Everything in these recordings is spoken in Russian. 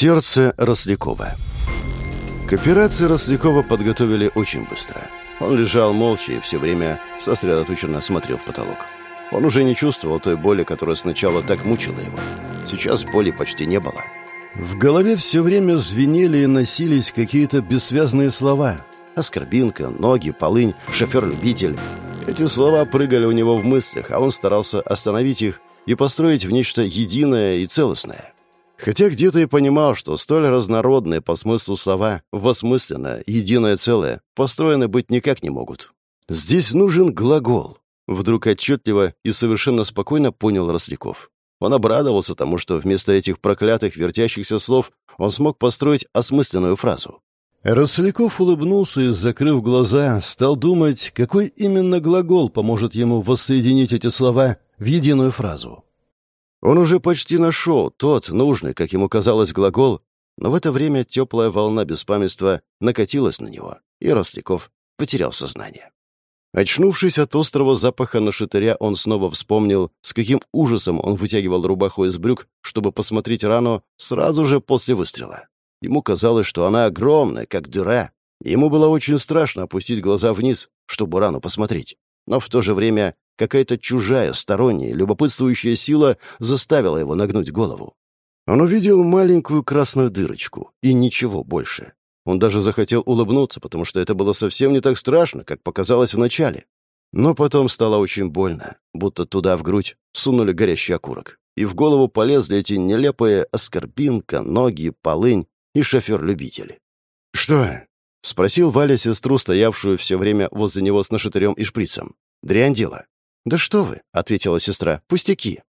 Сердце Рослякова К операции Рослякова подготовили очень быстро. Он лежал молча и все время сосредоточенно смотрел в потолок. Он уже не чувствовал той боли, которая сначала так мучила его. Сейчас боли почти не было. В голове все время звенели и носились какие-то бессвязные слова. Оскорбинка, ноги, полынь, шофер-любитель. Эти слова прыгали у него в мыслях, а он старался остановить их и построить в нечто единое и целостное. Хотя где-то и понимал, что столь разнородные по смыслу слова, восмысленно, единое целое, построены быть никак не могут. Здесь нужен глагол. Вдруг отчетливо и совершенно спокойно понял Росляков. Он обрадовался тому, что вместо этих проклятых вертящихся слов он смог построить осмысленную фразу. Росляков улыбнулся и, закрыв глаза, стал думать, какой именно глагол поможет ему воссоединить эти слова в единую фразу. Он уже почти нашел тот нужный, как ему казалось, глагол, но в это время теплая волна беспамятства накатилась на него, и Росляков потерял сознание. Очнувшись от острого запаха нашатыря, он снова вспомнил, с каким ужасом он вытягивал рубаху из брюк, чтобы посмотреть рану сразу же после выстрела. Ему казалось, что она огромная, как дыра. Ему было очень страшно опустить глаза вниз, чтобы рану посмотреть. Но в то же время Какая-то чужая, сторонняя, любопытствующая сила заставила его нагнуть голову. Он увидел маленькую красную дырочку и ничего больше. Он даже захотел улыбнуться, потому что это было совсем не так страшно, как показалось вначале. Но потом стало очень больно, будто туда в грудь сунули горящий окурок. И в голову полезли эти нелепые оскорбинка, ноги, полынь и шофер-любитель. «Что?» — спросил Валя сестру, стоявшую все время возле него с нашатырем и шприцем. «Дрянь дело. «Да что вы», — ответила сестра, — «пустяки».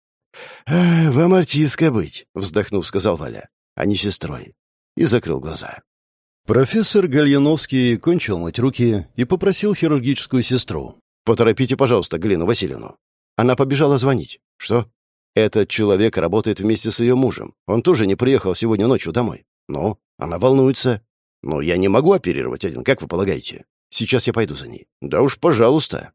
«А, «Вам артистка быть», — вздохнув, сказал Валя, — «а не сестрой». И закрыл глаза. Профессор Гальяновский кончил мыть руки и попросил хирургическую сестру. «Поторопите, пожалуйста, Галину Васильевну». Она побежала звонить. «Что?» «Этот человек работает вместе с ее мужем. Он тоже не приехал сегодня ночью домой». «Ну, она волнуется». «Ну, я не могу оперировать один, как вы полагаете? Сейчас я пойду за ней». «Да уж, пожалуйста».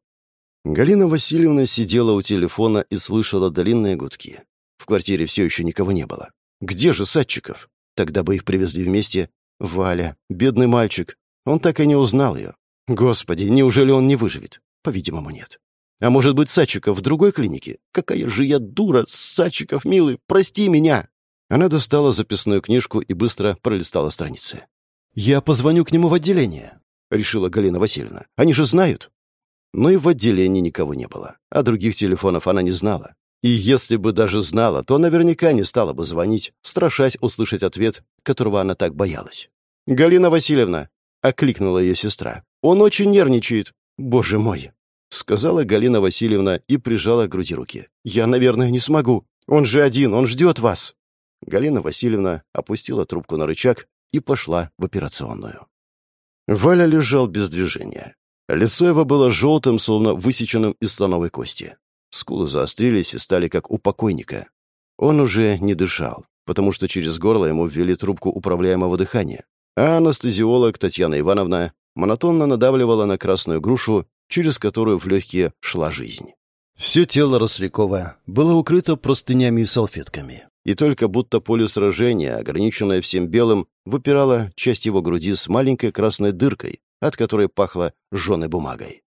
Галина Васильевна сидела у телефона и слышала длинные гудки. В квартире все еще никого не было. Где же Садчиков? Тогда бы их привезли вместе. Валя, бедный мальчик. Он так и не узнал ее. Господи, неужели он не выживет? По-видимому, нет. А может быть, Садчиков в другой клинике? Какая же я дура! Садчиков, милый, прости меня!» Она достала записную книжку и быстро пролистала страницы. «Я позвоню к нему в отделение», — решила Галина Васильевна. «Они же знают». Но и в отделении никого не было, а других телефонов она не знала. И если бы даже знала, то наверняка не стала бы звонить, страшась услышать ответ, которого она так боялась. «Галина Васильевна!» — окликнула ее сестра. «Он очень нервничает. Боже мой!» — сказала Галина Васильевна и прижала к груди руки. «Я, наверное, не смогу. Он же один, он ждет вас!» Галина Васильевна опустила трубку на рычаг и пошла в операционную. Валя лежал без движения. Лицо его было желтым, словно высеченным из слоновой кости. Скулы заострились и стали как у покойника. Он уже не дышал, потому что через горло ему ввели трубку управляемого дыхания. А анестезиолог Татьяна Ивановна монотонно надавливала на красную грушу, через которую в легкие шла жизнь. Все тело Рослякова было укрыто простынями и салфетками. И только будто поле сражения, ограниченное всем белым, выпирала часть его груди с маленькой красной дыркой, от которой пахло жженой бумагой.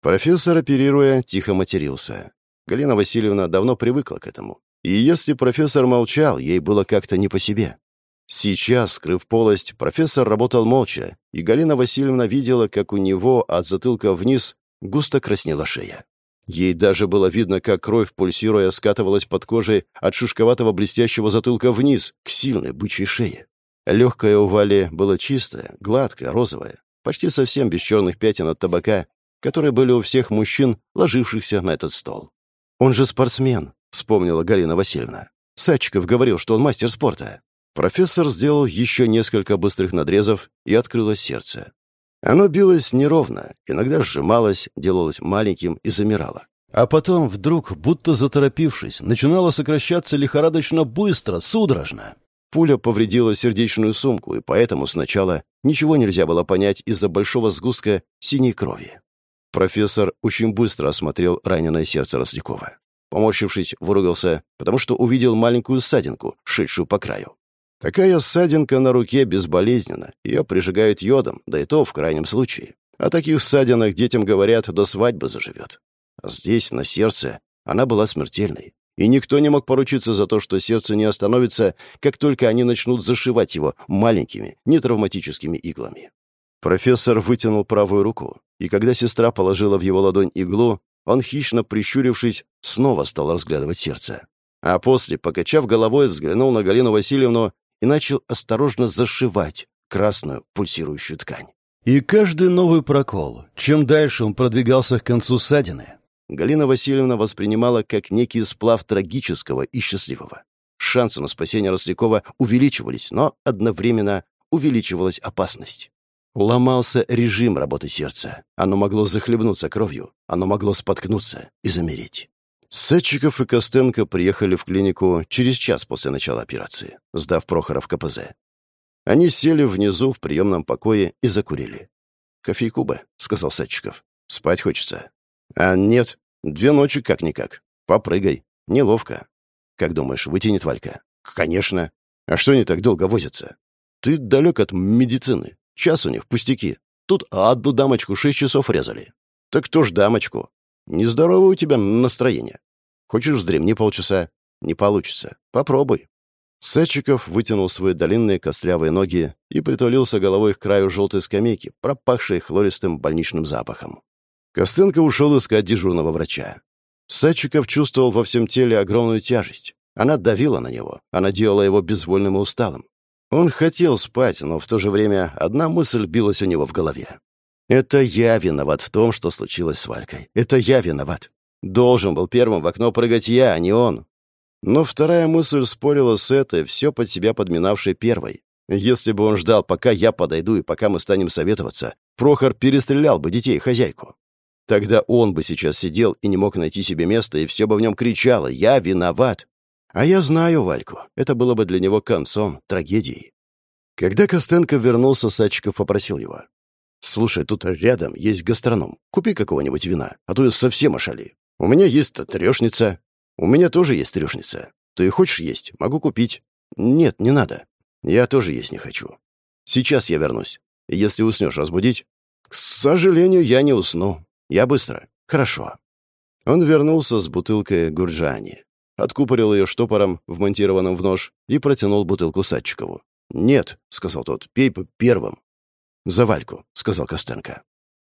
Профессор, оперируя, тихо матерился. Галина Васильевна давно привыкла к этому. И если профессор молчал, ей было как-то не по себе. Сейчас, скрыв полость, профессор работал молча, и Галина Васильевна видела, как у него от затылка вниз густо краснела шея. Ей даже было видно, как кровь, пульсируя, скатывалась под кожей от шишковатого блестящего затылка вниз, к сильной бычьей шее. Легкое у Вали было чистое, гладкое, розовое почти совсем без черных пятен от табака, которые были у всех мужчин, ложившихся на этот стол. «Он же спортсмен», — вспомнила Галина Васильевна. Сачков говорил, что он мастер спорта. Профессор сделал еще несколько быстрых надрезов и открыло сердце. Оно билось неровно, иногда сжималось, делалось маленьким и замирало. А потом, вдруг, будто заторопившись, начинало сокращаться лихорадочно быстро, судорожно. Пуля повредила сердечную сумку, и поэтому сначала ничего нельзя было понять из-за большого сгустка синей крови. Профессор очень быстро осмотрел раненое сердце Рослякова. Поморщившись, выругался, потому что увидел маленькую ссадинку, шедшую по краю. Такая ссадинка на руке безболезненна, ее прижигают йодом, да и то в крайнем случае. О таких ссадинах детям говорят, до свадьбы заживет. А здесь, на сердце, она была смертельной. И никто не мог поручиться за то, что сердце не остановится, как только они начнут зашивать его маленькими, нетравматическими иглами. Профессор вытянул правую руку, и когда сестра положила в его ладонь иглу, он, хищно прищурившись, снова стал разглядывать сердце. А после, покачав головой, взглянул на Галину Васильевну и начал осторожно зашивать красную пульсирующую ткань. И каждый новый прокол, чем дальше он продвигался к концу ссадины, Галина Васильевна воспринимала как некий сплав трагического и счастливого. Шансы на спасение Рослякова увеличивались, но одновременно увеличивалась опасность. Ломался режим работы сердца. Оно могло захлебнуться кровью, оно могло споткнуться и замереть. Садчиков и Костенко приехали в клинику через час после начала операции, сдав Прохора в КПЗ. Они сели внизу в приемном покое и закурили. «Кофейку бы», — сказал Садчиков. «Спать хочется». «А нет, две ночи как-никак. Попрыгай. Неловко». «Как думаешь, вытянет Валька?» «Конечно. А что они так долго возятся?» «Ты далек от медицины. Час у них пустяки. Тут одну дамочку шесть часов резали». «Так кто ж дамочку?» «Нездоровое у тебя настроение. Хочешь, вздремни полчаса? Не получится. Попробуй». Садчиков вытянул свои длинные кострявые ноги и притулился головой к краю желтой скамейки, пропахшей хлористым больничным запахом. Костенко ушел искать дежурного врача. Садчиков чувствовал во всем теле огромную тяжесть. Она давила на него, она делала его безвольным и усталым. Он хотел спать, но в то же время одна мысль билась у него в голове. «Это я виноват в том, что случилось с Валькой. Это я виноват. Должен был первым в окно прыгать я, а не он. Но вторая мысль спорила с этой, все под себя подминавшей первой. Если бы он ждал, пока я подойду и пока мы станем советоваться, Прохор перестрелял бы детей хозяйку. Тогда он бы сейчас сидел и не мог найти себе места, и все бы в нем кричало «Я виноват!» А я знаю Вальку. Это было бы для него концом, трагедией. Когда Костенко вернулся, Садчиков попросил его. «Слушай, тут рядом есть гастроном. Купи какого-нибудь вина, а то я совсем ошали. У меня есть трешница. У меня тоже есть трешница. Ты хочешь есть? Могу купить. Нет, не надо. Я тоже есть не хочу. Сейчас я вернусь. Если уснешь, разбудить? К сожалению, я не усну. Я быстро. Хорошо. Он вернулся с бутылкой гурджани. Откупорил ее штопором, вмонтированным в нож, и протянул бутылку Садчикову. «Нет», — сказал тот, — «пей первым». «За Вальку», — сказал Костенко.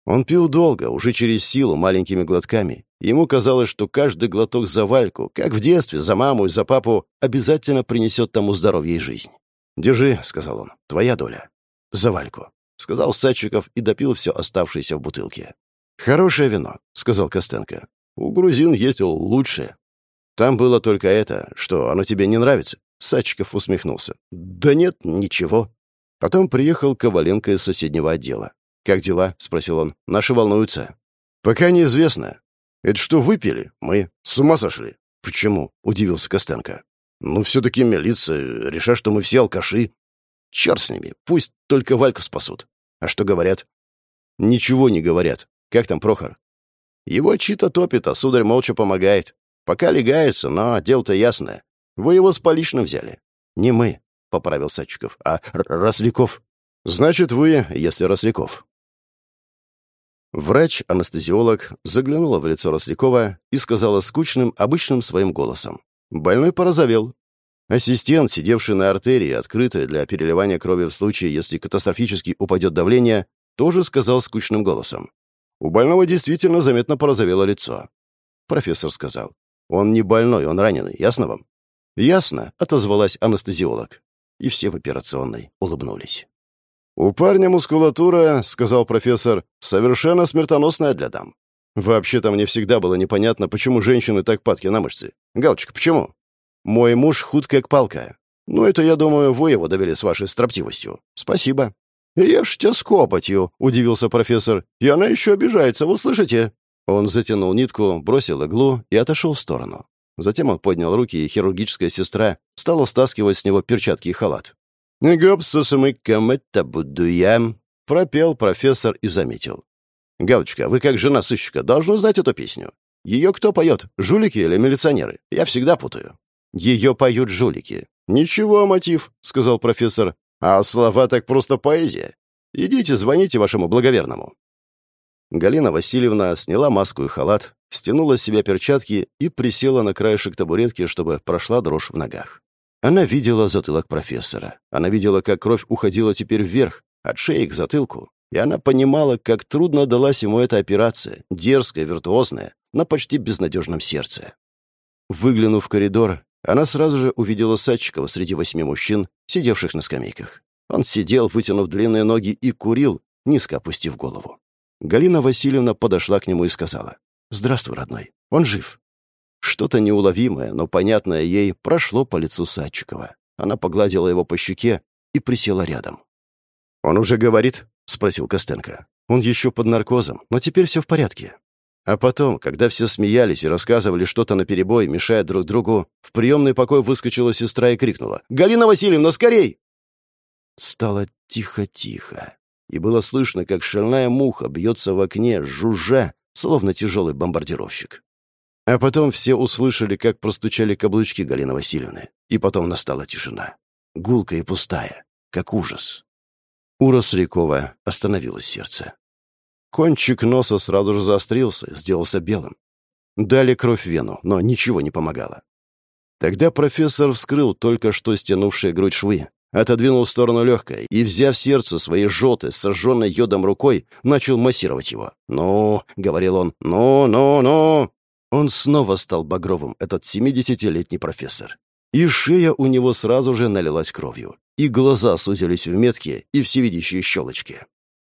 Он пил долго, уже через силу, маленькими глотками. Ему казалось, что каждый глоток за Вальку, как в детстве, за маму и за папу, обязательно принесет тому здоровье и жизнь. «Держи», — сказал он, — «твоя доля». «За Вальку», — сказал Садчиков и допил все оставшееся в бутылке. «Хорошее вино», — сказал Костенко. «У грузин есть лучшее». «Там было только это. Что, оно тебе не нравится?» Садчиков усмехнулся. «Да нет, ничего». Потом приехал Коваленко из соседнего отдела. «Как дела?» — спросил он. «Наши волнуются». «Пока неизвестно. Это что, выпили? Мы с ума сошли?» «Почему?» — удивился Костенко. «Ну, все-таки милиция. Решат, что мы все алкаши». «Черт с ними. Пусть только Вальку спасут. А что говорят?» «Ничего не говорят. Как там Прохор?» «Его чита топит, а сударь молча помогает. Пока легается, но дело-то ясное. Вы его с поличным взяли». «Не мы», — поправил Садчиков, — «а Росляков». «Значит, вы, если Росляков». Врач-анестезиолог заглянула в лицо Рослякова и сказала скучным, обычным своим голосом. Больной порозовел. Ассистент, сидевший на артерии, открытой для переливания крови в случае, если катастрофически упадет давление, тоже сказал скучным голосом. У больного действительно заметно порозовело лицо. Профессор сказал. «Он не больной, он раненый. Ясно вам?» «Ясно», — отозвалась анестезиолог. И все в операционной улыбнулись. «У парня мускулатура, — сказал профессор, — совершенно смертоносная для дам. Вообще-то мне всегда было непонятно, почему женщины так падки на мышцы. Галочка, почему? Мой муж худ как палка. Ну, это, я думаю, вы его довели с вашей строптивостью. Спасибо. «Ешьте с копотью», — удивился профессор. «И она еще обижается, вы слышите?» Он затянул нитку, бросил иглу и отошел в сторону. Затем он поднял руки, и хирургическая сестра стала стаскивать с него перчатки и халат. «Гопсусамыкам это буду я», — пропел профессор и заметил. «Галочка, вы как жена сыщика должны знать эту песню. Ее кто поет, жулики или милиционеры? Я всегда путаю». «Ее поют жулики», «Ничего, мотив», — сказал профессор. «А слова так просто поэзия. Идите, звоните вашему благоверному». Галина Васильевна сняла маску и халат, стянула с себя перчатки и присела на краешек табуретки, чтобы прошла дрожь в ногах. Она видела затылок профессора. Она видела, как кровь уходила теперь вверх, от шеи к затылку. И она понимала, как трудно далась ему эта операция, дерзкая, виртуозная, на почти безнадежном сердце. Выглянув в коридор, она сразу же увидела Садчикова среди восьми мужчин, сидевших на скамейках. Он сидел, вытянув длинные ноги, и курил, низко опустив голову. Галина Васильевна подошла к нему и сказала, «Здравствуй, родной. Он жив». Что-то неуловимое, но понятное ей прошло по лицу Садчикова. Она погладила его по щеке и присела рядом. «Он уже говорит?» — спросил Костенко. «Он еще под наркозом, но теперь все в порядке». А потом, когда все смеялись и рассказывали что-то наперебой, мешая друг другу, в приемный покой выскочила сестра и крикнула «Галина Васильевна, скорей!» Стало тихо-тихо, и было слышно, как шальная муха бьется в окне, жужжа, словно тяжелый бомбардировщик. А потом все услышали, как простучали каблучки Галины Васильевны, и потом настала тишина, гулкая и пустая, как ужас. У Рослякова остановилось сердце. Кончик носа сразу же заострился, сделался белым. Дали кровь в вену, но ничего не помогало. Тогда профессор вскрыл только что стянувшие грудь швы, отодвинул в сторону легкое и, взяв сердце своей желтой, сожженной йодом рукой, начал массировать его. «Ну», — говорил он, — «ну, ну, ну». Он снова стал багровым, этот семидесятилетний профессор. И шея у него сразу же налилась кровью, и глаза сузились в меткие и всевидящие щелочки.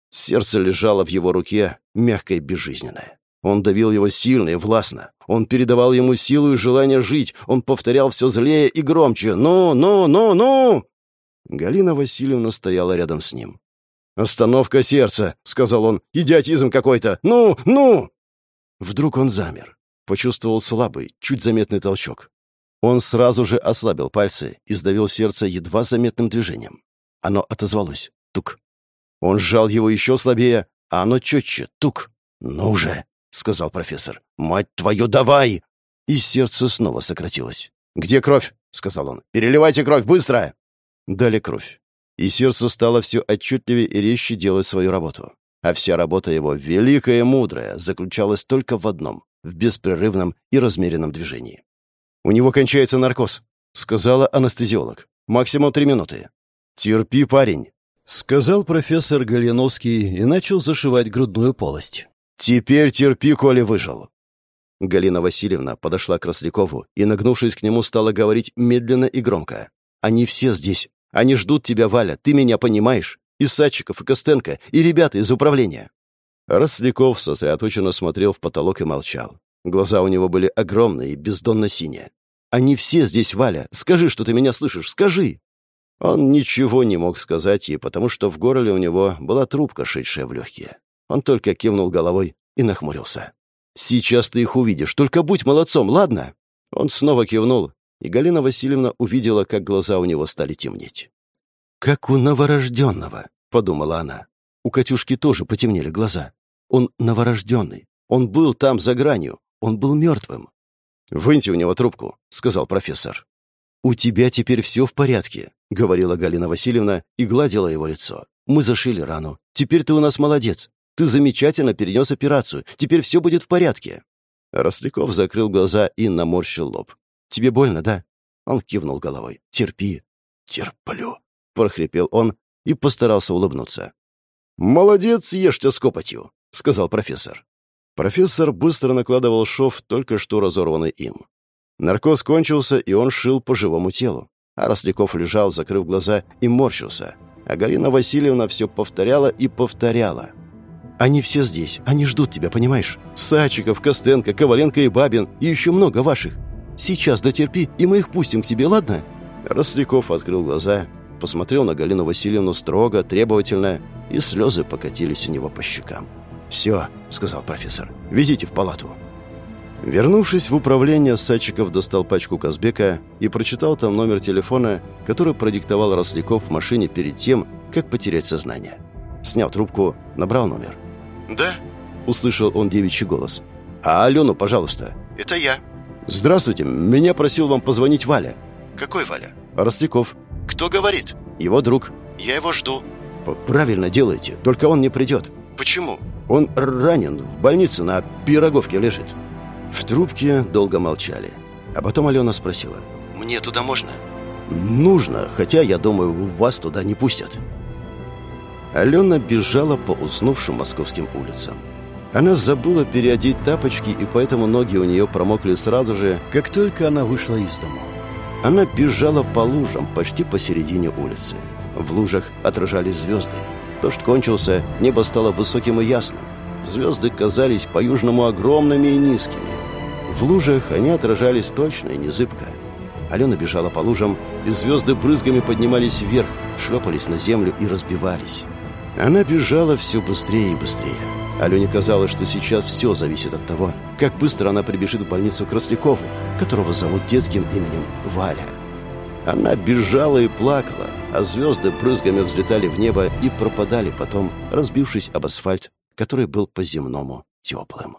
Сердце лежало в его руке, мягкое и безжизненное. Он давил его сильно и властно. Он передавал ему силу и желание жить. Он повторял все злее и громче. «Ну, ну, ну, ну!» Галина Васильевна стояла рядом с ним. «Остановка сердца», — сказал он. «Идиотизм какой-то! Ну, ну!» Вдруг он замер. Почувствовал слабый, чуть заметный толчок. Он сразу же ослабил пальцы и сдавил сердце едва заметным движением. Оно отозвалось. Тук, он сжал его еще слабее, а оно четче. Тук. «Ну же!» — сказал профессор. «Мать твою, давай!» И сердце снова сократилось. «Где кровь?» — сказал он. «Переливайте кровь, быстро!» Дали кровь. И сердце стало все отчетливее и резче делать свою работу. А вся работа его, великая и мудрая, заключалась только в одном — в беспрерывном и размеренном движении. «У него кончается наркоз», — сказала анестезиолог. «Максимум три минуты». «Терпи, парень», Сказал профессор Галиновский и начал зашивать грудную полость. «Теперь терпи, коли выжил». Галина Васильевна подошла к Рослякову и, нагнувшись к нему, стала говорить медленно и громко. «Они все здесь. Они ждут тебя, Валя. Ты меня понимаешь? И Садчиков, и Костенко, и ребята из управления». Росляков сосредоточенно смотрел в потолок и молчал. Глаза у него были огромные и бездонно синие. «Они все здесь, Валя. Скажи, что ты меня слышишь. Скажи!» Он ничего не мог сказать ей, потому что в горле у него была трубка, шедшая в легкие. Он только кивнул головой и нахмурился. «Сейчас ты их увидишь, только будь молодцом, ладно?» Он снова кивнул, и Галина Васильевна увидела, как глаза у него стали темнеть. «Как у новорожденного», — подумала она. У Катюшки тоже потемнели глаза. Он новорожденный. Он был там за гранью. Он был мертвым. «Выньте у него трубку», — сказал профессор. «У тебя теперь все в порядке», — говорила Галина Васильевна и гладила его лицо. «Мы зашили рану. Теперь ты у нас молодец. Ты замечательно перенес операцию. Теперь все будет в порядке». Росляков закрыл глаза и наморщил лоб. «Тебе больно, да?» Он кивнул головой. «Терпи». «Терплю», — прохрипел он и постарался улыбнуться. «Молодец, ешьте с копотью», — сказал профессор. Профессор быстро накладывал шов, только что разорванный им. Наркоз кончился, и он шил по живому телу. А Росляков лежал, закрыв глаза, и морщился. А Галина Васильевна все повторяла и повторяла. «Они все здесь. Они ждут тебя, понимаешь? Сачиков, Костенко, Коваленко и Бабин, и еще много ваших. Сейчас дотерпи, и мы их пустим к тебе, ладно?» Росляков открыл глаза, посмотрел на Галину Васильевну строго, требовательно, и слезы покатились у него по щекам. «Все», — сказал профессор, — «везите в палату». Вернувшись в управление, Садчиков достал пачку Казбека и прочитал там номер телефона, который продиктовал Росляков в машине перед тем, как потерять сознание. Снял трубку, набрал номер. «Да?» — услышал он девичий голос. «А Алену, пожалуйста». «Это я». «Здравствуйте. Меня просил вам позвонить Валя». «Какой Валя?» Росляков. «Кто говорит?» «Его друг». «Я его жду». «Правильно делаете, только он не придет». «Почему?» «Он ранен, в больнице на пироговке лежит». В трубке долго молчали. А потом Алена спросила. «Мне туда можно?» «Нужно, хотя, я думаю, вас туда не пустят». Алена бежала по уснувшим московским улицам. Она забыла переодеть тапочки, и поэтому ноги у нее промокли сразу же, как только она вышла из дома. Она бежала по лужам, почти посередине улицы. В лужах отражались звезды. Дождь кончился, небо стало высоким и ясным. Звезды казались по-южному огромными и низкими. В лужах они отражались точно и незыбко. Алена бежала по лужам, и звезды брызгами поднимались вверх, шлепались на землю и разбивались. Она бежала все быстрее и быстрее. Алене казалось, что сейчас все зависит от того, как быстро она прибежит в больницу к Рослякову, которого зовут детским именем Валя. Она бежала и плакала, а звезды брызгами взлетали в небо и пропадали потом, разбившись об асфальт, который был по-земному теплым.